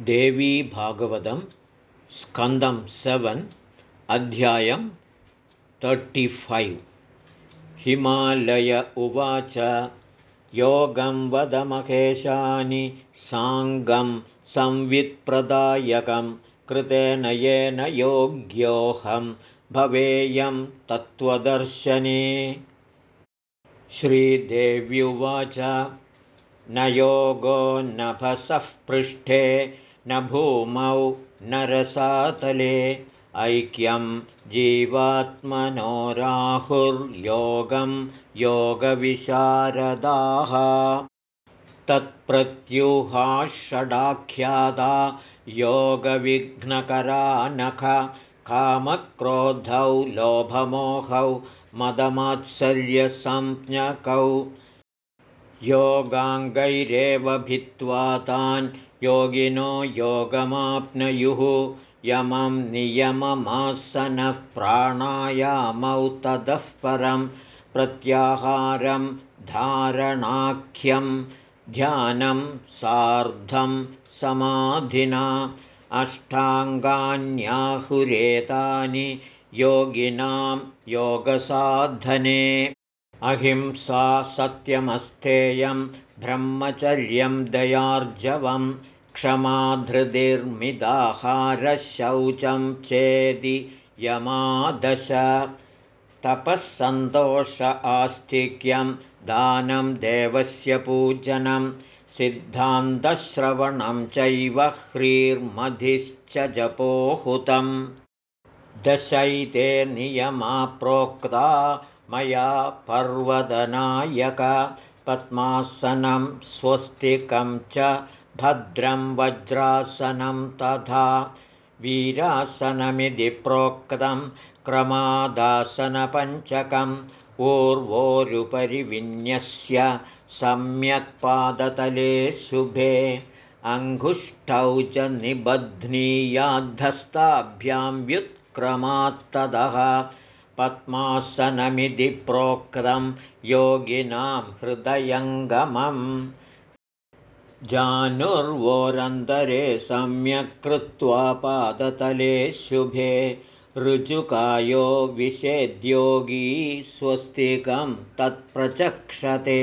देवी भागवतं स्कन्दं सेवन् अध्यायं तर्टिफैव् हिमालय उवाच योगं वदमकेशानि साङ्गं संवित्प्रदायकं कृतेन येन योग्योऽहं भवेयं तत्त्वदर्शने। श्रीदेव्युवाच न योगो नभसः पृष्ठे न भूमौ न रसातले। ऐक्यं जीवात्मनोराहुर्योगं योगविशारदाः। तत्प्रत्युहाषडाख्यादा योगविघ्नकरा नख कामक्रोधौ लोभमोहौ मदमात्सर्यसंज्ञकौ योगाङ्गैरेव भित्त्वा तान् योगिनो योगमाप्नुयुः। यमं नियममासनः प्राणायामौ ततः परं प्रत्याहारं धारणाख्यं ध्यानं सार्धं समाधिना अष्टाङ्गान्याहुरेतानि योगिनां योगसाधने अहिंसा सत्यमस्थेयं ब्रह्मचर्यं दयार्जवं क्षमाधृतिर्मिदाहारशौचं चेदि यमादश। तपःसन्तोष आस्तिक्यं दानं देवस्य पूजनं सिद्धान्तश्रवणं चैव ह्रीर्मधिश्च जपोहुतं दशैते नियमा प्रोक्ता मया पर्वदनायक पद्मासनं स्वस्तिकं च भद्रं वज्रासनं तथा वीरासनमिति प्रोक्तं क्रमादासनपञ्चकम् ऊर्वोरुपरिविन्यस्य सम्यक्पादतले शुभे अङ्गुष्ठौ च निबध्नीयाद्धस्ताभ्यां व्युत्क्रमात्तदः पद्मासनमिति प्रोक्तं योगिनां हृदयङ्गमम् जानुर्वोरन्तरे सम्यक् कृत्वा पादतले शुभे ऋजुकायो विषेद्योगी स्वस्तिकं तत्प्रचक्षते।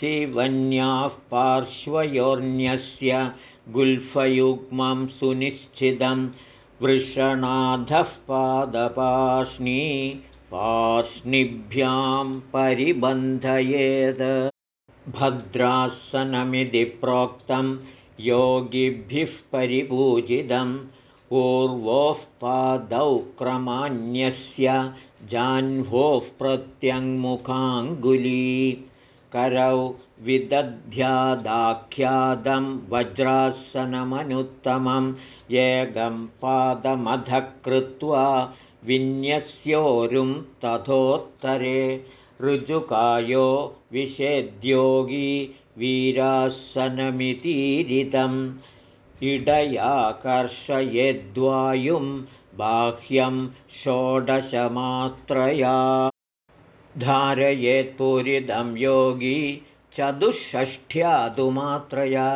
शिवन्याः पार्श्वयोर्न्यस्य गुल्फयुग्मं सुनिश्चितं वृषणाधः पादपाष्णी पार्ष्णिभ्यां परिबन्धयेत्। भद्रासनमिति प्रोक्तं योगिभिः परिपूजितम्। ऊर्वोः पादौ क्रमान्यस्य जाह्वोः प्रत्यङ्मुखाङ्गुली। करौ विदध्यादाख्यादं वज्रासनमनुत्तमं येगं पादमधः कृत्वा विन्यस्योरुं तथोत्तरे ऋजुकायो विषेद्योगी वीरासनमितीरितम् इडयाकर्षयेद्वायुं बाह्यं षोडशमात्रया धारयेत्पूरिदं योगी चतुष्षष्ठ्यादुमात्रया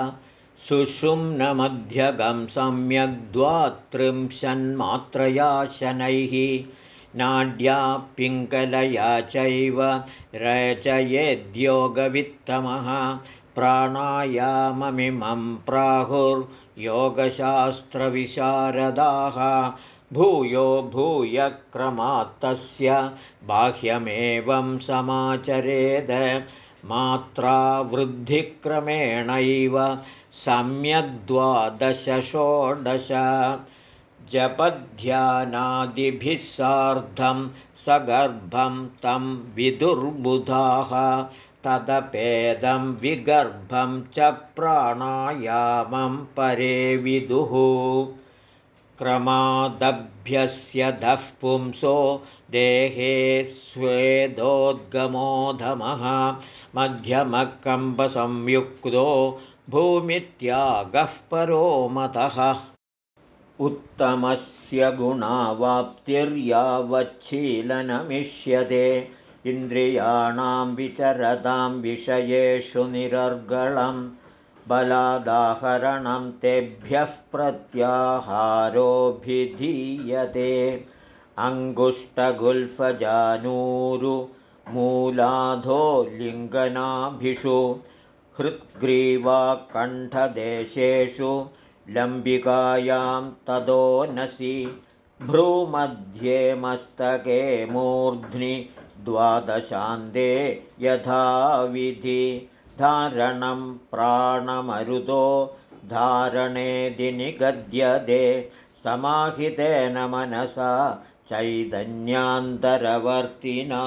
सुषुम्नमध्यगं सम्यग्द्वात्रिंशन्मात्रया शनैः नाड्या पिङ्गलया चैव रचयेद्योगवित्तमः प्राणायाममिमं प्राहुर्योगशास्त्रविशारदाः भूयो भूयक्रमात्तस्य बाह्यमेवं समाचरेद मात्रावृद्धिक्रमेणैव सम्यग्द्वादशषोडश जपध्यानादिभिः सार्धं सगर्भं तं विदुर्बुधाः तदपेदं विगर्भं च प्राणायामं परे विदुः क्रमादभ्यस्य दः पुंसो देहे स्वेदोद्गमोधमः मध्यमकम्बसंयुक्तो भूमित्यागः परो मतः। उत्तमस्य गुणावाप्तिर्यावच्छीलनमिष्यते। इन्द्रियाणां विचरतां विषयेषु निरर्गलं बलादाहरणं तेभ्यः प्रत्याहारोऽभिधीयते। अङ्गुष्ठगुल्फजानूरुमूलाधो लिङ्गनाभिषु हृद्ग्रीवाकण्ठदेशेषु लम्बिकायां तदोनसि भ्रूमध्ये मस्तके मूर्ध्नि द्वादशान्ते यथाविधि धारणं प्राणमरुतो धारणेदि निगद्यते समाहितेन मनसा चैतन्यान्तरवर्तिना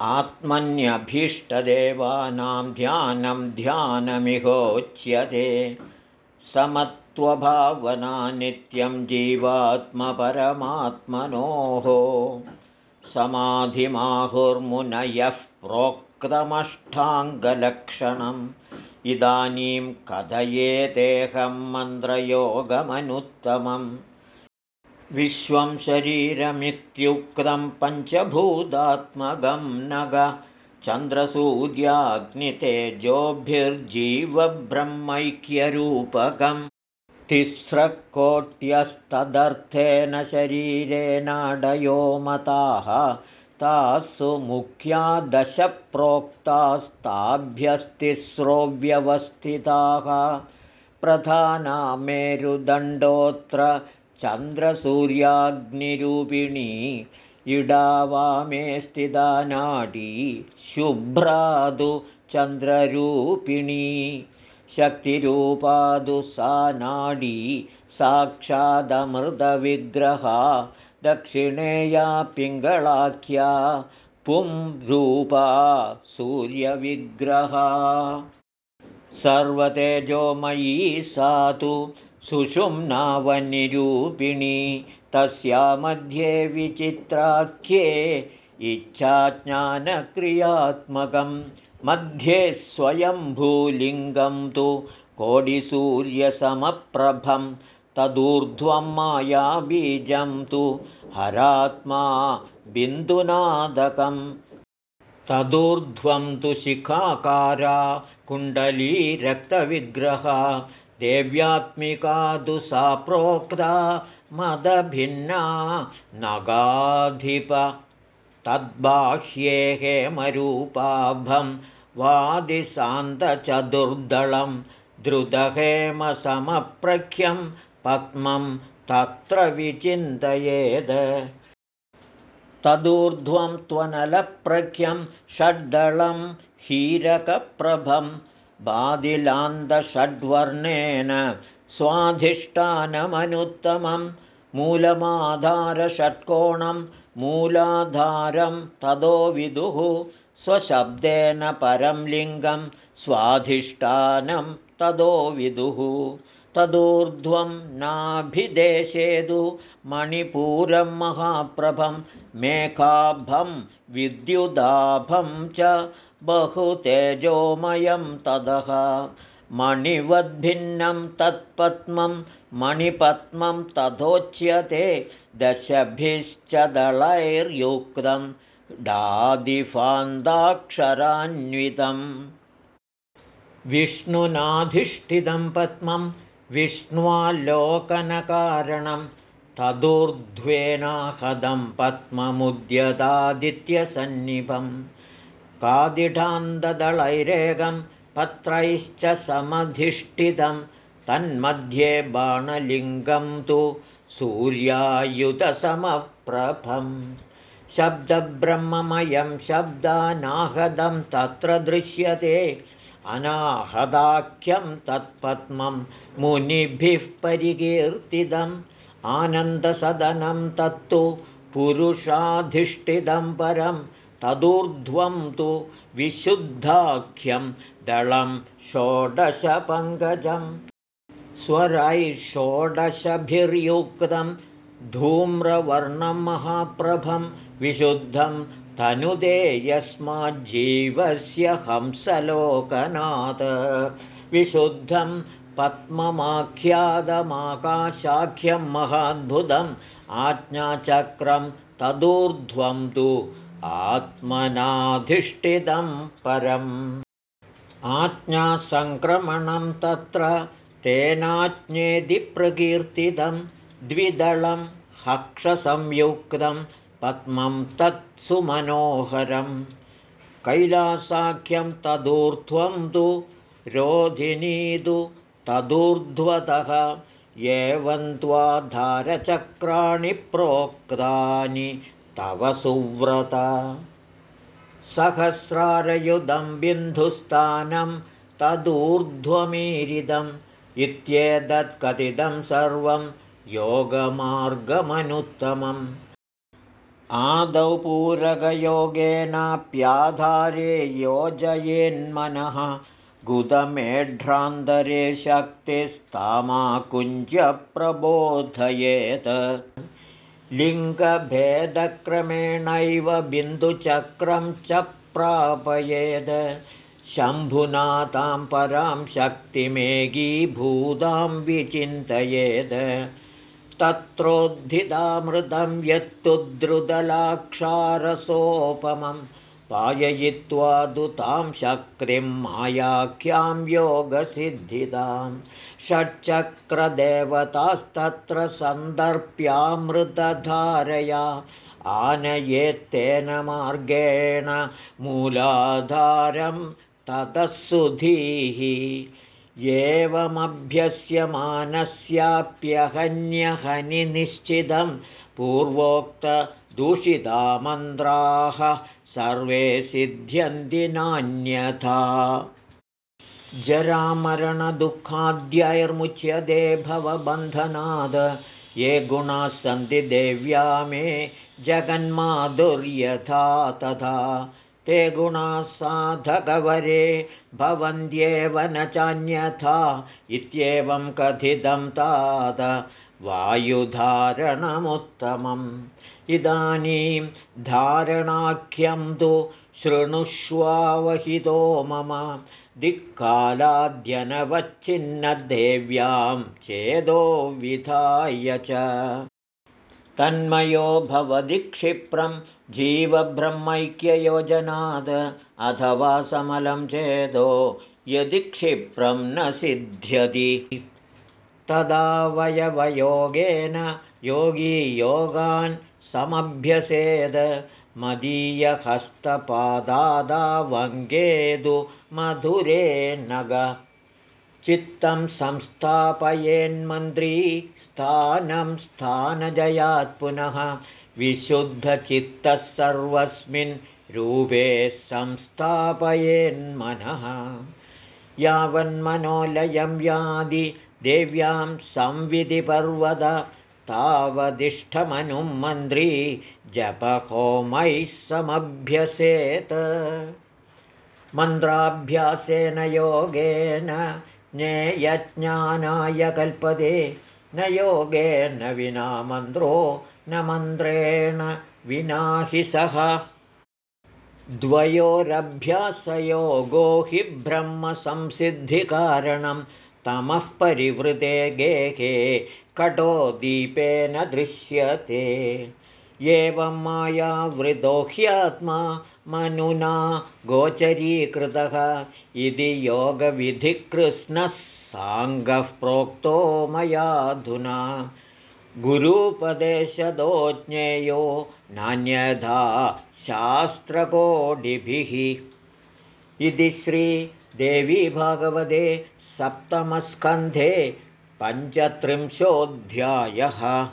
आत्मन्यभीष्टदेवानां ध्यानं ध्यानमिहोच्यते। समत्वभावना नित्यं जीवात्मपरमात्मनोः। समाधिमाहुर्मुनयः प्रोक्तमष्टाङ्गलक्षणम्। इदानीं कथयेतेऽहं मन्त्रयोगमनुत्तमम् विश्वं शरीरमित्युक्तं पञ्चभूतात्मगं नग चन्द्रसूर्याग्नितेजोभिर्जीवब्रह्मैक्यरूपकं तिस्रकोट्यस्तदर्थेन शरीरेणाडयो मताः तासु मुख्या दशप्रोक्तास्ताभ्यस्तिस्रो व्यवस्थिताः प्रधाना मेरुदण्डोऽत्र चन्द्रसूर्याग्निरूपिणी इडावामे स्थिता नाडी शुभ्रादु चन्द्ररूपिणी। शक्तिरूपादु सा नाडी साक्षादमृतविग्रहा दक्षिणेया पिङ्गळाख्या पुंरूपा सूर्यविग्रहा। सर्वतेजोमयी सा तु सुषुम्नावनिरूपिणी तस्या मध्ये विचित्राख्ये इच्छाज्ञानक्रियात्मकं मध्ये स्वयम्भूलिङ्गं तु कोडिसूर्यसमप्रभं तदूर्ध्वं मायाबीजं तु हरात्मा बिन्दुनादकं तदूर्ध्वं तु शिखाकारा कुण्डलीरक्तविग्रहा देव्यात्मिका तु सा प्रोक्ता मदभिन्ना नगाधिप तद्बाह्ये हेमरूपाभं वादिशान्तचतुर्दलं द्रुतहेमसमप्रख्यं पद्मं तत्र विचिन्तयेद्। तदूर्ध्वं त्वनलप्रख्यं षड्दलं हीरकप्रभं बादिलान्तषड्वर्णेन स्वाधिष्ठानमनुत्तमं मूलमाधारषट्कोणं मूलाधारं तदो विदुः स्वशब्देन परं लिङ्गं स्वाधिष्ठानं तदो विदुः तदूर्ध्वं नाभिदेशेदु मणिपूरं महाप्रभं मेघाभं विद्युदाभं च बहुतेजोमयं तदः। मणिवद्भिन्नं तत्पद्मं मणिपद्मं तथोच्यते दशभिश्च दलैर्युक्तं डादिफान्दाक्षरान्वितम् विष्णुनाधिष्ठितं पद्मं विष्ण्वालोकनकारणं तदूर्ध्वेनाहदं पद्ममुद्यतादित्यसन्निभम् कादिढान्तदलैरेगं पत्रैश्च समधिष्ठितं तन्मध्ये बाणलिङ्गं तु सूर्यायुधसमप्रभं शब्दब्रह्ममयं शब्दानाहदं तत्र दृश्यते अनाहदाख्यं तत्पद्मं मुनिभिः परिकीर्तितम् आनन्दसदनं तत्तु पुरुषाधिष्ठितं परं तदूर्ध्वं तु विशुद्धाख्यं दलं षोडशपङ्कजं स्वरैः षोडशभिर्युक्तं धूम्रवर्णं महाप्रभं विशुद्धं तनुदे यस्माज्जीवस्य हंसलोकनाथ। विशुद्धं पद्ममाख्यातमाकाशाख्यं महाद्भुतम् आज्ञाचक्रं तदूर्ध्वं तु आत्मनाधिष्ठितं परम्। आज्ञासङ्क्रमणं तत्र तेनाज्ञेदि प्रकीर्तितं द्विदलं हक्षसंयुक्तं पद्मं तत्सुमनोहरं कैलासाख्यं तदूर्ध्वं तु रोधिनीदु तदूर्ध्वतः एवं त्वाधारचक्राणि प्रोक्तानि तव सुव्रत। सहस्रारयुधं बिन्धुस्थानं तदूर्ध्वमीरिदम् इत्येतत्कथितं सर्वं योगमार्गमनुत्तमम् आदौ पूरकयोगेनाप्याधारे योजयेन्मनः गुदमेढ्रान्तरे शक्तिस्तामाकुञ्जप्रबोधयेत् लिङ्गभेदक्रमेणैव बिन्दुचक्रं च प्रापयेद्। शम्भुनाथां परां शक्तिमेघीभूतां विचिन्तयेद् तत्रोद्धितामृतं यत्तु द्रुदलाक्षारसोपमं पाययित्वा दुतां शक्तिं मायाख्यां योगसिद्धिताम् षट्चक्रदेवतास्तत्र सन्दर्प्यामृतधारया आनयेत्तेन मार्गेण मूलाधारं ततः सुधीः एवमभ्यस्यमानस्याप्यहन्यहनिनिश्चितं पूर्वोक्तदूषितामन्त्राः सर्वे सिद्ध्यन्ति नान्यथा। जरामरणदुःखाद्यैर्मुच्यते भवबन्धनाद ये गुणाः सन्ति देव्या मे जगन्माधुर्यथा तथा ते गुणाः साधकवरे भवन्त्येव न चान्यथा इत्येवं कथितं तात वायुधारणमुत्तमम्। इदानीं धारणाख्यं तु शृणुष्वावहितो मम। दिक्कालाद्यनवच्छिन्नदेव्यां चेदो विधाय च तन्मयो भवति क्षिप्रं जीवब्रह्मैक्ययोजनाद् अथवा समलं चेदो यदि क्षिप्रं न सिद्ध्यति। तदा वयवयोगेन योगी योगान् समभ्यसेद मदीयहस्तपादादावङ्गेदु मधुरे नग चित्तं संस्थापयेन्मन्त्री स्थानं स्थानजयात् पुनः। विशुद्धचित्तः सर्वस्मिन् रूपे संस्थापयेन्मनः। यावन्मनोलयं यादि देव्यां संविधिपर्वद तावदिष्ठमनुं मन्त्री जपहोमैः समभ्यसेत्। मन्त्राभ्यासेन योगेन ज्ञेयज्ञानाय कल्पते न योगेन विना मन्त्रो न मन्त्रेण विना हि सः। द्वयोरभ्यासयोगो हि ब्रह्मसंसिद्धिकारणं तमः परिवृते गेहे कटो दीपेन दृश्यते एवं मायावृतो ह्यात्मा मनुना गोचरीकृतः। इति योगविधिकृष्णः साङ्गः प्रोक्तो मयाधुना। गुरूपदेशदो ज्ञेयो नान्यथा शास्त्रकोटिभिः। इति श्रीदेवी भागवते सप्तमस्कन्धे पञ्चत्रिंशोऽध्यायः